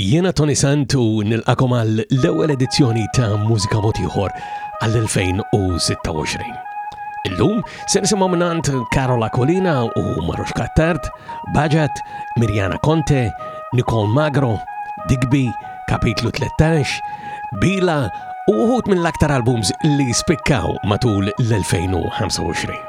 Jiena Toni Sant u nilqakom għal l-ewwel edizzjoni ta' Mużika Mod Ieħor għall-2026. Illum se nisimgħu mingħand Karola Kolina u Marux Kattart, Baġat, Mirjana Conte, Nicole Magro, Digby, Kapitlu 13, Bila u uħut mill-aktar albums li spikkaw matul l-2025.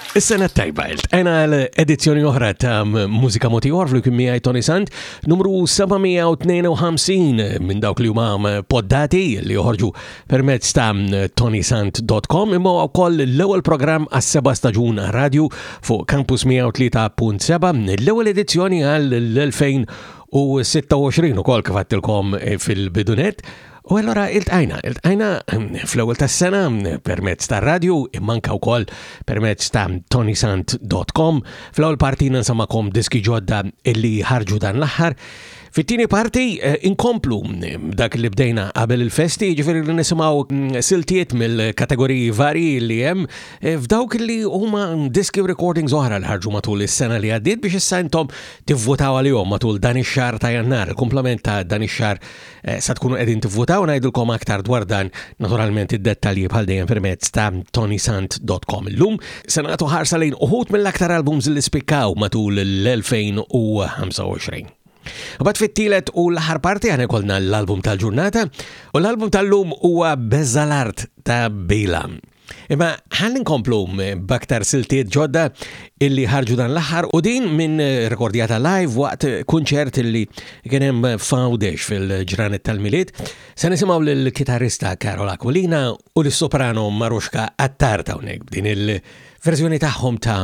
Is-sena tajba il-tqena għal edizzjoni oħra ta' Mużika Motiħor fl-kim miħaj Tony Sant, numru 752 minn dawk li huma poddati li joħorġu permezz ta' tonysant.com imma wkoll l-ewwel programm għas-seba' staġun radju fuq Campus 103.7 l-ewwel edizzjoni għal l-2000 u 26 u kol kif fil-bidunet U allora iltqajna, iltqajna fl-ewwel tas-sena permezz ta' radju immanka wkoll permezz ta' tonisant.com. Fl-ewwel parti nansamakom diski ġodda illi ħarġu dan l-aħħar. Fit-tieni parti eh, inkomplu dak li bdejna qabel il-festi, ġifieri li nisimgħu mm, siltiet mill-kategoriji varji li hemm eh, f'dawk li huma diski u recordings oħra li ħarġu matul is-sena li għaddiet biex issa intom tivvutaw għalihom matul dan ix-xahar ta' Jannar, il-komplement ta' dan ix-xahar Eh, sa tkunu qegħdin tivvutaw ngħidilkom aktar dwar dan naturalment id-dettalji bħal dejjem permezz ta' tonysant.com. Illum se nagħtu ħarsa lejn uħut mill-aktar albums li spikkaw matul l-2025. Bat fit-tielet u l-ħar parti għana kolna l-album tal-ġurnata u l-album tal-lum huwa Bezzalart ta' Bela. Imma ħalli nkomplu b'aktar siltiet ġodda illi ħarġu dan l-aħħar u din minn rekordjata live waqt kunċert illi kien hemm f'Għawdex fil-ġranet tal-Milied. Se nisimgħu lill-kitarrista Karol Aquilina u lis-soprano Marushka Attar hawnhekk b'din il-verżjoni tagħhom ta'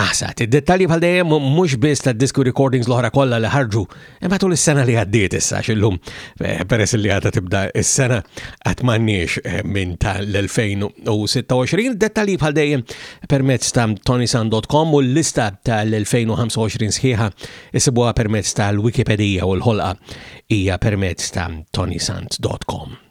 Aħsad, id-dettalji bħal dejjem mhux biss tad-disku recordings l-oħra kollha li ħarġu imma tul is-sena li għaddiet issa xillum eh, peress li għadha tibda is-sena qatt m'għandniex eh, minn tal-2026 dettalji bħal dejjem permezz ta' tonisan.com u l-lista tal-2025 sħiħa isibuha permezz tal-Wikipedija u l-ħolqa hija permezz ta' tonisan.com.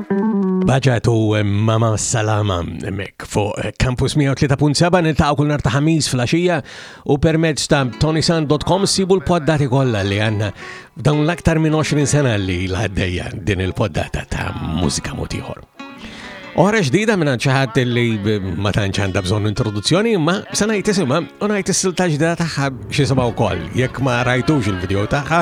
Baġat u Mama Salama mek fuq Campus 103.7 niltaqgħu kull nar ta' ħamis flaxija u permezz ta' tonisan.com sibu l-poddati kollha li għandna f'dawn l-aktar minn 20 sena li l-għaddejja din il-poddata ta' mużika motiħor. Oħra ġdida minn ċaħat li ma tantx għandha bżonn introduzzjoni, imma se ngħid isimha u ngħid is-silta ġdida tagħha xi wkoll. Jekk ma rajtux il-video tagħha,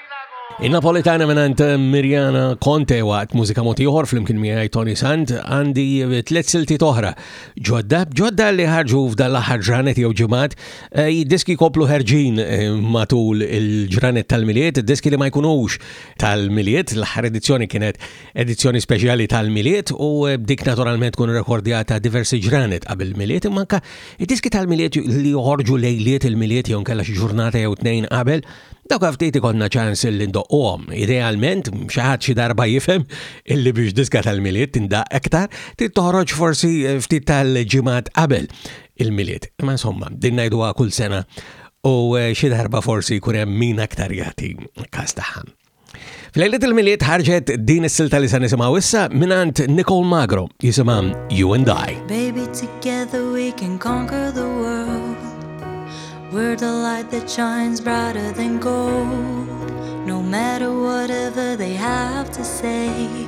Il-Napolitana minant Mirjana Conte waqt mużika moti uħor fl-imkien miħaj Tony Sant għandi tliet silti toħra. Ġodda, ġodda li ħarġu f'dan l-aħħar ġranet jew ġimgħat, eh, id-diski koplu ħerġin eh, matul il-ġranet tal-miliet, diski li ma jkunux tal-miliet, l-aħħar edizzjoni kienet edizzjoni speċjali tal-miliet u eh, dik naturalment kun rekordjata diversi ġranet qabel miliet, manka id-diski tal-miliet li joħorġu lejliet il-miliet jew kellha xi ġurnata jew tnejn qabel Dawk ftit ikonna ċans li ndoqquhom. Idealment, xi ħadd xi darba jifhem illi biex diska tal-milied tindaq aktar, trid toħroġ forsi eh, ftit tal-ġimgħat qabel il-milied. Ma insomma, din ngħiduha kull sena u eh, xi darba forsi jkun hemm min aktar jagħti każ tagħha. F'lejlet il-miliet ħarġet din is-silta li se nisimgħu issa mingħand Nicole Magro jisimha You and I. Baby together we can conquer the world. We're the light that shines brighter than gold. No matter whatever they have to say.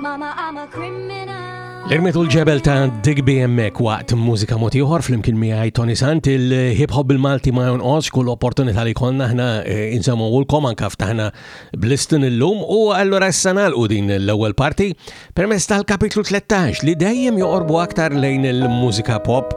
Mama, I'm a criminal. Irmitu l-ġebel ta' Dig BMEK waqt mużika motiħor fl-imkien miħaj Tony Sant il-hip hop bil-Malti ma' jonqos kull opportunità li konna ħna eh, inżamu u l-kom anka ftaħna blistin il-lum u għallura s-sanal u din l-ewel parti permess tal-kapitlu 13 li dejjem joqorbu aktar lejn il-mużika pop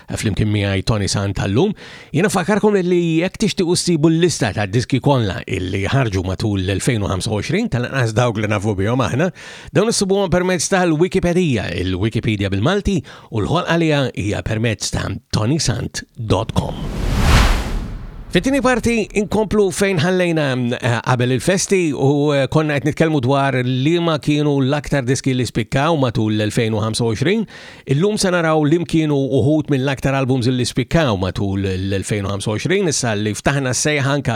Flimkien miegħi Tony Sant tal-lum, jiena fakarkom li jekk tixtiequ ssibu l-lista ta' diski kollha illi ħarġu matul l-2025 tal-anqas dawk li nafu bihom aħna, dawn issibuhom permezz tal-Wikipedija, il-Wikipedia bil-Malti u l-ħolqa li hija permezz ta' tonysant.com. Fittini parti inkomplu fejn ħallejna eh, qabel il-festi u eh, konna qed nitkellmu dwar li ma kienu l-aktar diski li spikkaw matul l-2025. Illum se naraw li mkienu uħut mill-aktar albums li spikkaw matul l-2025 issa li ftaħna sejħa anka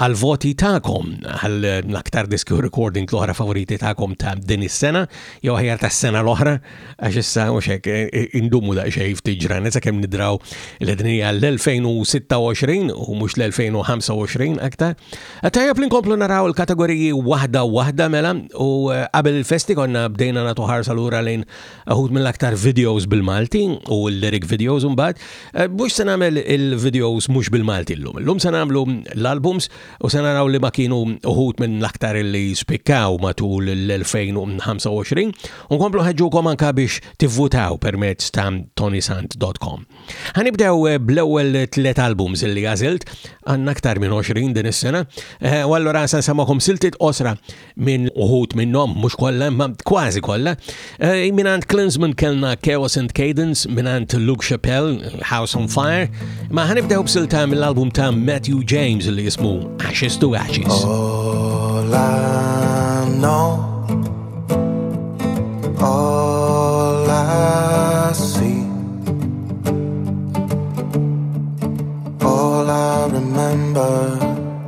għal-voti ta'kom għal-aktar diski recording l-oħra favoriti ta'kom ta' din is-sena jew ħajar ta' sena l-oħra għax issa u xek e, e, indumu da' xej ftiġran issa kemm nidraw l-dinja l-2026 u mhux l-2025 aktar. Tajjeb li nkomplu naraw il-kategoriji waħda waħda mela u e, qabel il-festi konna bdejna nagħtu ħarsa lura lejn Uħud mill-aktar videos bil-Malti u l-lyric videos mbagħad. Eh, mhux se nagħmel il-videos mhux bil-Malti llum. Illum se nagħmlu l-albums u se naraw li ma kienu uħud minn l-aktar li spikkaw matul l-2025 u nkomplu ħeġġukom anka biex tivvutaw permezz ta' tonisant.com. Ħanibdew eh, bl-ewwel tliet albums li għażilt għandna aktar minn 20 din is-sena eh, u allura se nsemmakom siltiet osra minn uħut minnhom, mhux kollha, ma kważi kollha. Eh, minant Klinsman kellna Chaos and Cadence, minant Luke Chappelle, House on Fire, ma ħanibdew b'silta mill-album ta' Matthew James li jismu Ashes to Ashes. All I know, all I see, all I remember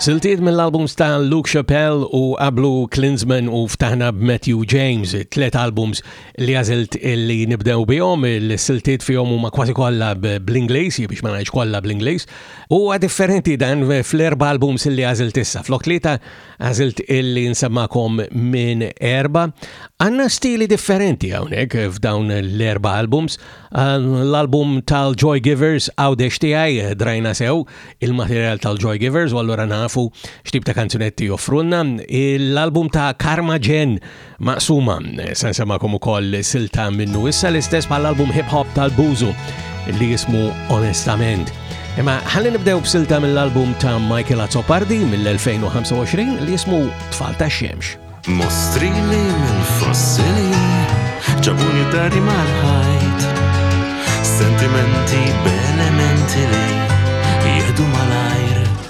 Siltiet mill-album ta' Luke Chappelle u qablu Klinsman u ftaħna b'Matthew James, tlet albums li għazilt li nibdew bihom, il-siltiet fihom huma kważi kollha bl-Ingliż, biex ma ngħidx kollha bl-Ingliż, u differenti dan fl-erba' albums li għazilt issa. Flok tlieta għażilt illi nsemmakom minn erba. Għanna stili differenti hawnhekk f'dawn l-erba albums. L-album tal-Joy Givers għawdex tiegħi drajna sew il-materjal tal-Joy Givers u allura nafu x'tib ta' kanzunetti joffrunna. L-album ta' Karma Jen Maqsuma, se nsemmakom ukoll silta minnu issa l-istess bħall-album hip hop tal-Buzu li jismu Onestament. Imma ħalli nibdew b'silta mill-album ta' Michael Azzopardi mill-2025 li jismu Tfal ta' Xemx. Mostri li minn fossili ġabuni dari mal-ħajt sentimenti b'elementi li jihdu mal-ħajt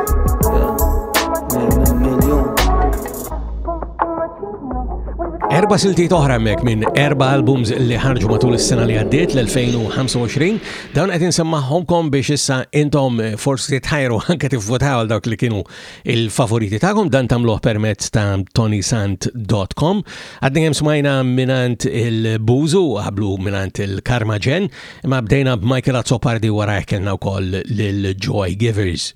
Erba siltiet oħra mek minn erba albums li ħarġu matul is-sena li għaddiet l-2025, dawn qed insemmaħħomkom biex issa intom eh, forsi tħajru anke tivvotaw għal dawk li kienu il-favoriti tagħkom dan tagħmluh permezz ta' tonisant.com. Għaddin hemm smajna minant il-Bużu, qablu minant il-Karmaġen, Imma bdejna b'Michael Azzopardi wara hekk kellna wkoll lil Joy Givers.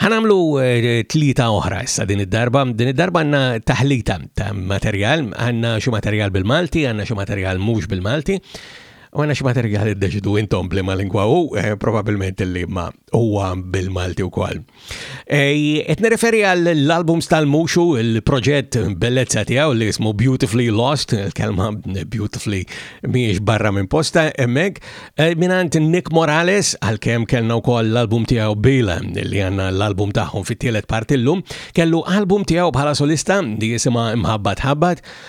Ħanamlu eh, tlita oħra issa din id-darba. Din id-darba għanna taħlita ta' materjal, għanna xi materjal bil-Malti, għanna xi materjal mhux bil-Malti. U għanna xi materjal id-deċidu intom bli ma lingwa u eh, probabilment li ma huwa bil-Malti wkoll. Qed nirreferi għall-albums tal-Muxu, il-proġett bellezza tiegħu li jismu Beautifully Lost, il-kelma Beautifully mhijiex barra minn posta hemmhekk, eh, minant Nick Morales għalkemm kellna wkoll l-album tiegħu Bila li għandna l-album tagħhom fit-tielet part illum, kellu album tiegħu bħala solista li jisimha Mħabbat Ħabbat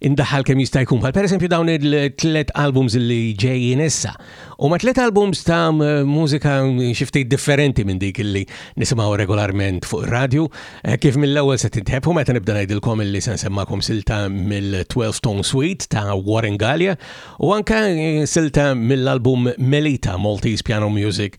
indaħħal kemm jista' jkun bħal pereżempju dawn il-tlet albums li ġejjin issa. U ma tlet albums ta' mużika xi ftit differenti minn dik li nisimgħu regolarment fuq ir-radju, eh, kif mill-ewwel se tintebħu meta nibda ngħidilkom illi se nsemmakom silta mill-12 Tone Suite ta' Warren Gallia u anke eh, silta mill-album Melita Maltese Piano Music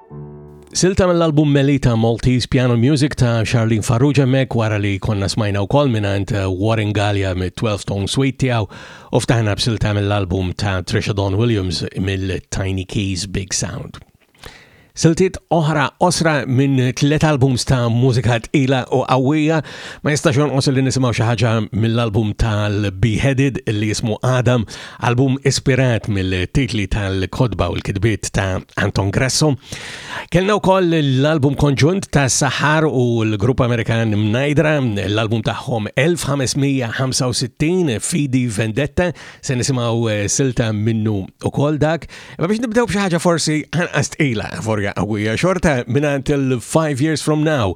Silta mill-album Melita Maltese Piano Music ta' Charlene Farrugia mek wara li konna smajna wkoll mingħand eh, Warren Gallia mit-12 Tone Suite tiegħu u ftaħna b'silta mill-album ta' Trisha Don Williams mill-Tiny Keys Big Sound. Siltiet oħra osra minn tliet albums ta' mużika tqila u qawwija ma jistax jonqos li nisimgħu xi ħaġa mill-album tal-Beheaded li jismu Adam album ispirat mill-titli tal-kodba u l-kitbiet ta' Anton Grasso. Kellna wkoll l-album konġunt ta' Sahar u l-grupp Amerikan Mnajdra, l-album tagħhom 1565 Fidi Vendetta, se nisimgħu eh, silta minnu ukoll dak. Ma biex nibdew b'xi ħaġa forsi anqas tqila forja qawwija xorta mingħand il-5 Years From Now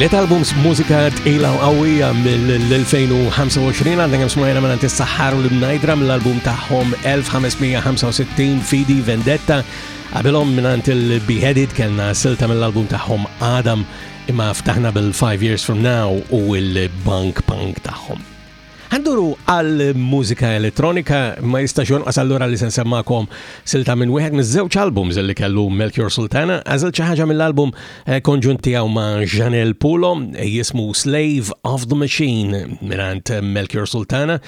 Tliet albums mużika tqila u qawwija mill-2025 għandna kemm smajna minn tista' ħaru l-mnajdra mill-album tagħhom 1565 Fidi Vendetta Qabilhom mingħand il-Beheaded kellna silta mill-album tagħhom Adam imma ftaħna bil-Five Years From Now u l-Bank Punk tagħhom. Għanduru għal mużika elettronika ma jistax jonqas allura li sen semmakom silta minn wieħed miż-żewġ albums li kellu Melchior Sultana għażel xi ħaġa mill-album Eh, konġunt tiegħu ma' Janel Pulo eh, jismu Slave of the Machine minant eh, Melchior Sultana.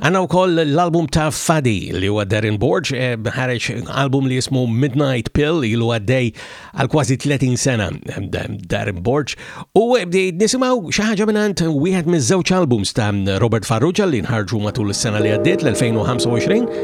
Għanna wkoll l-album ta' Fadi li huwa Darren Borg ħareġ album li jismu Midnight Pill li huwa għaddej għal kważi 30 sena Darren Borg u nisimgħu xi ħaġa minant wieħed miż-żewġ albums ta' Robert Farrugia li nħarġu matul is-sena li għaddiet l-2025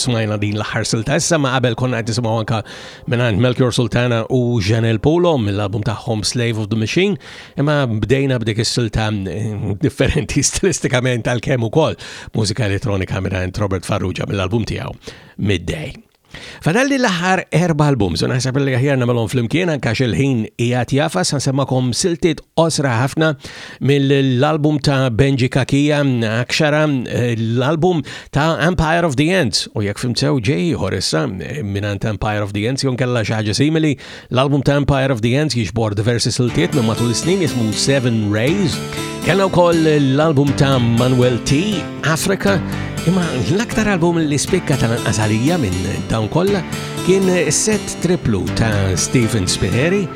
Smajna din l-aħħar silta issa ma qabel konna qed nisimgħu anke mingħand Melchior Sultana u Janel Polo mill-album tagħhom Slave of the Machine, imma bdejna b'dik is-silta mm, differenti stilistikament għal kemm ukoll mużika elettronika mingħand Robert Farrugia mill-album tiegħu Midday. Fadalli l-aħħar erba albums, u naħseb li aħjar nagħmelhom flimkien anke il-ħin qiegħed jafas nsemmakom siltiet osra ħafna mill-album ta' Benji Kakija Akxara, l-album ta' Empire of the Ends, u jekk fimsew ġej ħorissa minant Empire of the Ends, jon kella xaġa simili, l-album ta' Empire of the Ends jiġbor diversi siltiet minn matul is-snin jismu Seven Rays, kellna wkoll l-album ta' Manuel T, Africa, imma l-aktar album li spikka tal-anqasalija minn dawn kollha kien set triplu ta' Stephen Spineri,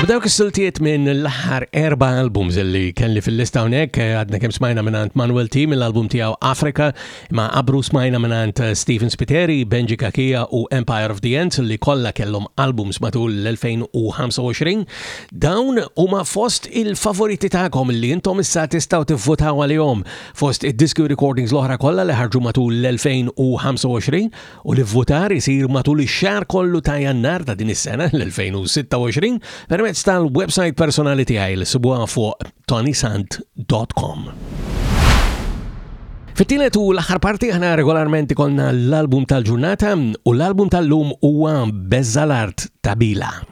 B'dawk is-siltiet minn l-aħħar erba' albums li kelli fil-lista hawnhekk eh, għadna kemm smajna mingħand Manuel T mill-album tiegħu Afrika, ma qabru smajna mingħand eh, Stephen Spiteri, Benji Kakija u Empire of the Ends li kollha kellhom albums matul l-2025. Dawn huma fost il-favoriti tagħkom li intom issa tistgħu tivvutaw għalihom fost id-diski recordings l-oħra kollha li ħarġu matul l-2025 u l-ivvutar isir matul ix-xahar kollu ta' Jannar ta' din is-sena l-2026 permezz tal-website personali tiegħi li sibuha fuq tonysant.com. Fit-tielet u l-aħħar parti aħna regolarment ikollna l-album tal-ġurnata u l-album tal-lum huwa Bezza l-Art ta' Bila.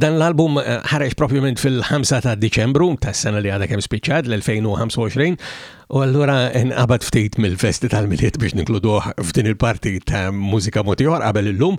Dan l-album eh, ħareġ propjament fil-5 ta' Diċembru tas sena li għadha kemm spiċċat l-2025 u allura nqabad ftit mill-festi tal-miliet biex ninkluduh f'din il-parti ta' mużika motiħor qabel illum.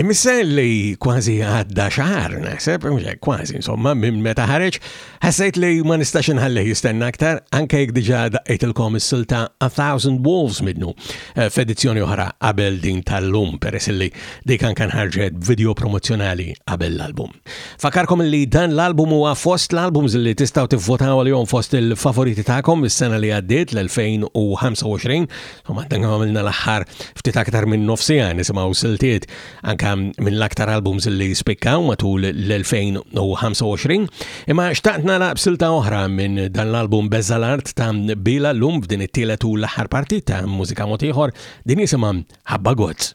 Imissa li kważi għadda xahar, naħseb, kważi insomma, minn meta ħareġ Ħassejt li ma nistax inħallih jistenna aktar, anke jekk diġà daqqejtilkom is-silta A Thousand Wolves minnu eh, f'edizzjoni oħra qabel din tal-lum peress li dik anke nħarġet video promozzjonali qabel l-album. Fakarkom li dan l-album huwa fost l-albums li tistgħu tivvotaw għalihom fost il-favoriti tagħkom is-sena li għaddiet l-2025, somma dan għamilna l-aħħar ftit aktar minn nofsija nisimgħu siltiet anka minn l-aktar albums li spikkaw matul l-2025, imma xtaqt nara b'silta oħra minn dan l-album Bezza l-Art ta' Bila l-lum f'din it-tielet u l-aħħar parti ta' mużika motiħor din jisimha Ħabba Gods.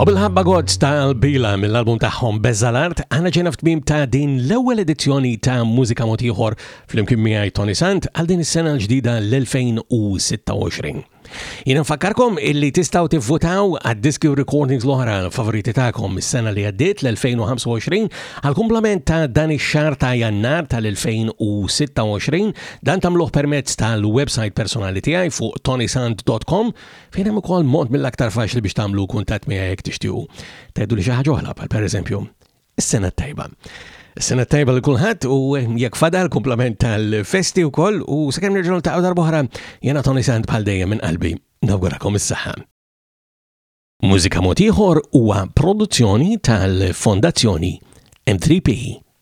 U bil-ħabba gods ta' Bila mill-album tagħhom Beża l-Art, aħna ġejna f'tmim ta' din l-ewwel edizzjoni ta' Mużika Mod Ieħor flimkien miegħi Tony Sant għal din is-sena l-ġdida l-2026. Jiena nfakkarkom illi tistgħu tivvutaw għad-diski u recordings l-oħra favoriti tagħkom is-sena li għaddiet l-2025 għal kumplament ta' dan ix-xahar ta' Jannar tal-2026 dan tagħmluh permezz tal-website personali tiegħi fuq tonysant.com Fejn hemm ukoll mod mill-aktar faċli biex tagħmlu kuntatt miegħi jekk tixtiequ tgħidu li xi ħaġa oħra bħal pereżempju is-sena tajba. Is-sena tajba li kulħadd u jekk fadal kumplament tal-festi wkoll u sakemm nerġgħu taqgħu darba oħra jiena Tony Sant bħal dejjem minn qalbi nawgurakom is-saħħa. Mużika mod ieħor huwa produzzjoni tal-Fondazzjoni M3P.